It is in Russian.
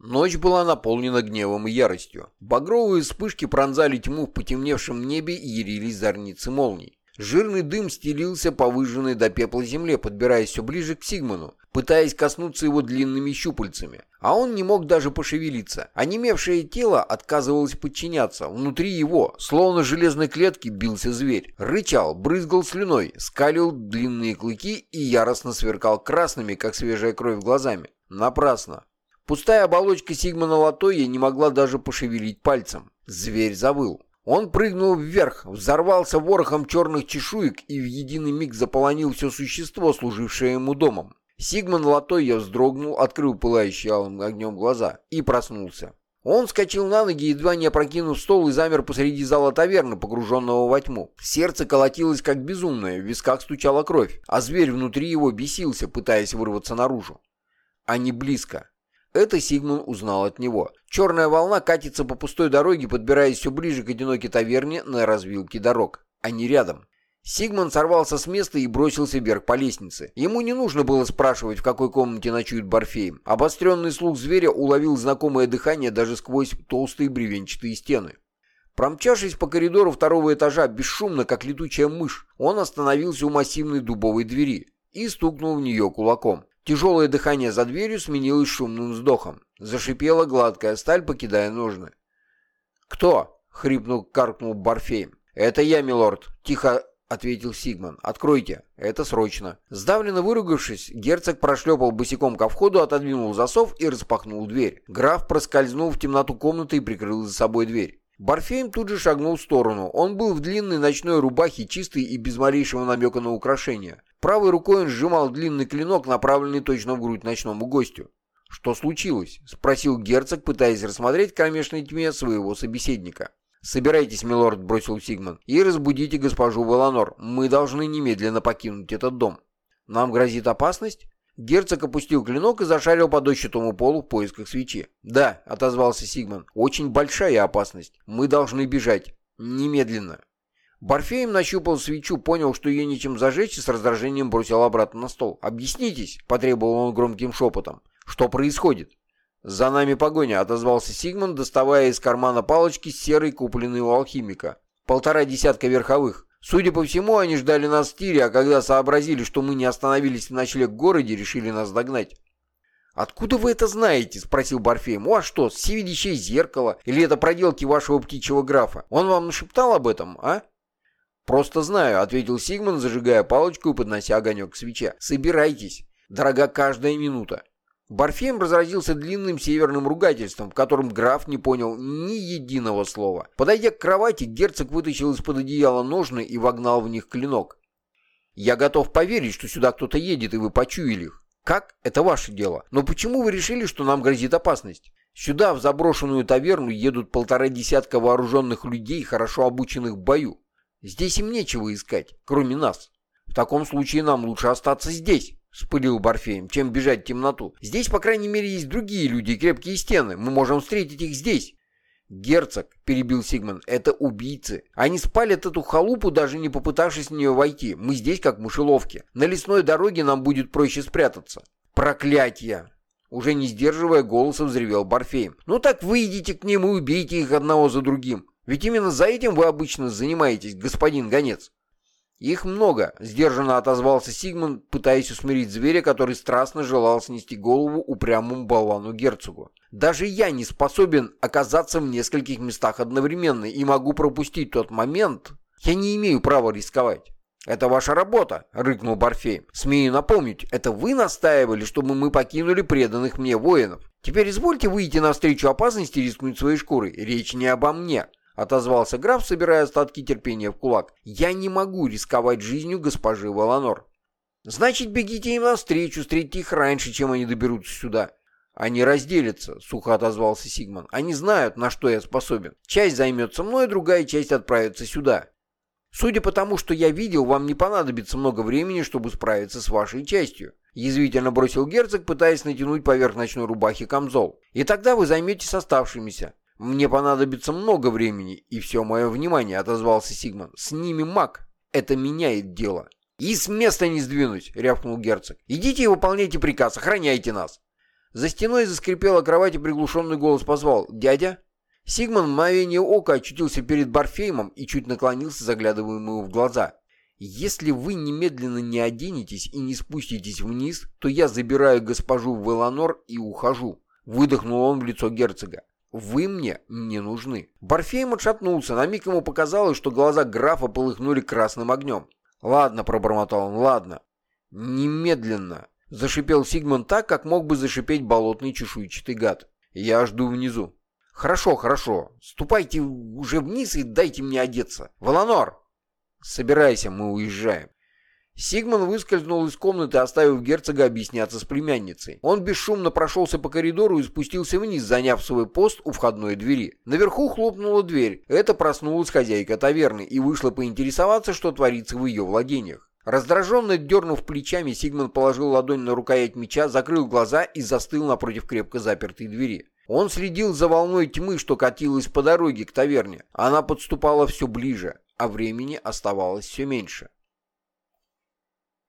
Ночь была наполнена гневом и яростью. Багровые вспышки пронзали тьму в потемневшем небе и ярились зорницы молний. Жирный дым стелился по выжженной до пепла земле, подбираясь все ближе к Сигману, пытаясь коснуться его длинными щупальцами. А он не мог даже пошевелиться. Онемевшее тело отказывалось подчиняться. Внутри его, словно железной клетки, бился зверь. Рычал, брызгал слюной, скалил длинные клыки и яростно сверкал красными, как свежая кровь, глазами. Напрасно. Пустая оболочка Сигмана Латоя не могла даже пошевелить пальцем. Зверь завыл. Он прыгнул вверх, взорвался ворохом черных чешуек и в единый миг заполонил все существо, служившее ему домом. Сигман Латойя вздрогнул, открыл пылающие алым огнем глаза и проснулся. Он вскочил на ноги, едва не опрокинув стол и замер посреди зала таверны, погруженного во тьму. Сердце колотилось как безумное, в висках стучала кровь, а зверь внутри его бесился, пытаясь вырваться наружу. Они близко. Это Сигман узнал от него. Черная волна катится по пустой дороге, подбираясь все ближе к одинокой таверне на развилке дорог. Они рядом. Сигман сорвался с места и бросился вверх по лестнице. Ему не нужно было спрашивать, в какой комнате ночует Барфей. Обостренный слух зверя уловил знакомое дыхание даже сквозь толстые бревенчатые стены. Промчавшись по коридору второго этажа, бесшумно, как летучая мышь, он остановился у массивной дубовой двери и стукнул в нее кулаком. Тяжелое дыхание за дверью сменилось шумным вздохом. Зашипела гладкая сталь, покидая ножны. «Кто?» — хрипнул, каркнул Барфей. «Это я, милорд», — тихо ответил Сигман. «Откройте. Это срочно». Сдавленно выругавшись, герцог прошлепал босиком ко входу, отодвинул засов и распахнул дверь. Граф проскользнул в темноту комнаты и прикрыл за собой дверь. Барфейм тут же шагнул в сторону. Он был в длинной ночной рубахе, чистой и без малейшего намека на украшение. Правой рукой он сжимал длинный клинок, направленный точно в грудь ночному гостю. «Что случилось?» — спросил герцог, пытаясь рассмотреть в кромешной тьме своего собеседника. «Собирайтесь, милорд», — бросил Сигман, — «и разбудите госпожу Валанор. Мы должны немедленно покинуть этот дом». «Нам грозит опасность?» Герцог опустил клинок и зашарил по дощатому полу в поисках свечи. «Да», — отозвался Сигман, — «очень большая опасность. Мы должны бежать. Немедленно». Барфеем нащупал свечу, понял, что ее нечем зажечь и с раздражением бросил обратно на стол. «Объяснитесь», — потребовал он громким шепотом. «Что происходит?» «За нами погоня», — отозвался Сигман, доставая из кармана палочки серой, купленной у алхимика. «Полтора десятка верховых. Судя по всему, они ждали нас в тире, а когда сообразили, что мы не остановились в ночлег в городе, решили нас догнать». «Откуда вы это знаете?» — спросил Барфеем. «У вас что, всевидящее зеркало? Или это проделки вашего птичьего графа? Он вам нашептал об этом, а?» «Просто знаю», — ответил Сигман, зажигая палочку и поднося огонек к свече. «Собирайтесь. Дорога каждая минута». Барфеем разразился длинным северным ругательством, в котором граф не понял ни единого слова. Подойдя к кровати, герцог вытащил из-под одеяла ножны и вогнал в них клинок. «Я готов поверить, что сюда кто-то едет, и вы почуяли их. Как? Это ваше дело. Но почему вы решили, что нам грозит опасность? Сюда, в заброшенную таверну, едут полтора десятка вооруженных людей, хорошо обученных в бою. Здесь им нечего искать, кроме нас. В таком случае нам лучше остаться здесь, вспылил Барфеем, чем бежать в темноту. Здесь, по крайней мере, есть другие люди и крепкие стены. Мы можем встретить их здесь. «Герцог», — перебил Сигман, — «это убийцы. Они спалят эту халупу, даже не попытавшись в нее войти. Мы здесь как мышеловки. На лесной дороге нам будет проще спрятаться». «Проклятье!» Уже не сдерживая голоса, взревел Барфеем. «Ну так выйдите к ним и убейте их одного за другим. Ведь именно за этим вы обычно занимаетесь, господин гонец. Их много, сдержанно отозвался Сигмунд, пытаясь усмирить зверя, который страстно желал снести голову упрямому болвану герцогу. Даже я не способен оказаться в нескольких местах одновременно и могу пропустить тот момент. Я не имею права рисковать. «Это ваша работа», — рыкнул Барфей. «Смею напомнить, это вы настаивали, чтобы мы покинули преданных мне воинов. Теперь извольте выйти навстречу опасности и рискнуть своей шкурой. Речь не обо мне отозвался граф, собирая остатки терпения в кулак. «Я не могу рисковать жизнью госпожи Валанор». «Значит, бегите им навстречу, встретите их раньше, чем они доберутся сюда». «Они разделятся», — сухо отозвался Сигман. «Они знают, на что я способен. Часть займется мной, другая часть отправится сюда. Судя по тому, что я видел, вам не понадобится много времени, чтобы справиться с вашей частью». Язвительно бросил герцог, пытаясь натянуть поверх ночной рубахи камзол. «И тогда вы займетесь оставшимися. «Мне понадобится много времени и все мое внимание», — отозвался Сигман. «С ними маг. Это меняет дело». «И с места не сдвинуть», — рявкнул герцог. «Идите и выполняйте приказ, охраняйте нас». За стеной заскрипела кровать и приглушенный голос позвал «Дядя?». Сигман в мгновение ока очутился перед Барфеймом и чуть наклонился, заглядывая ему в глаза. «Если вы немедленно не оденетесь и не спуститесь вниз, то я забираю госпожу Веланор и ухожу», — выдохнул он в лицо герцога. «Вы мне не нужны». Барфейм отшатнулся, на миг ему показалось, что глаза графа полыхнули красным огнем. «Ладно», — пробормотал он, — «ладно». «Немедленно», — зашипел Сигман так, как мог бы зашипеть болотный чешуйчатый гад. «Я жду внизу». «Хорошо, хорошо. Ступайте уже вниз и дайте мне одеться. Валанор!» «Собирайся, мы уезжаем». Сигман выскользнул из комнаты, оставив герцога объясняться с племянницей. Он бесшумно прошелся по коридору и спустился вниз, заняв свой пост у входной двери. Наверху хлопнула дверь. Это проснулась хозяйка таверны и вышла поинтересоваться, что творится в ее владениях. Раздраженно дернув плечами, Сигман положил ладонь на рукоять меча, закрыл глаза и застыл напротив крепко запертой двери. Он следил за волной тьмы, что катилась по дороге к таверне. Она подступала все ближе, а времени оставалось все меньше.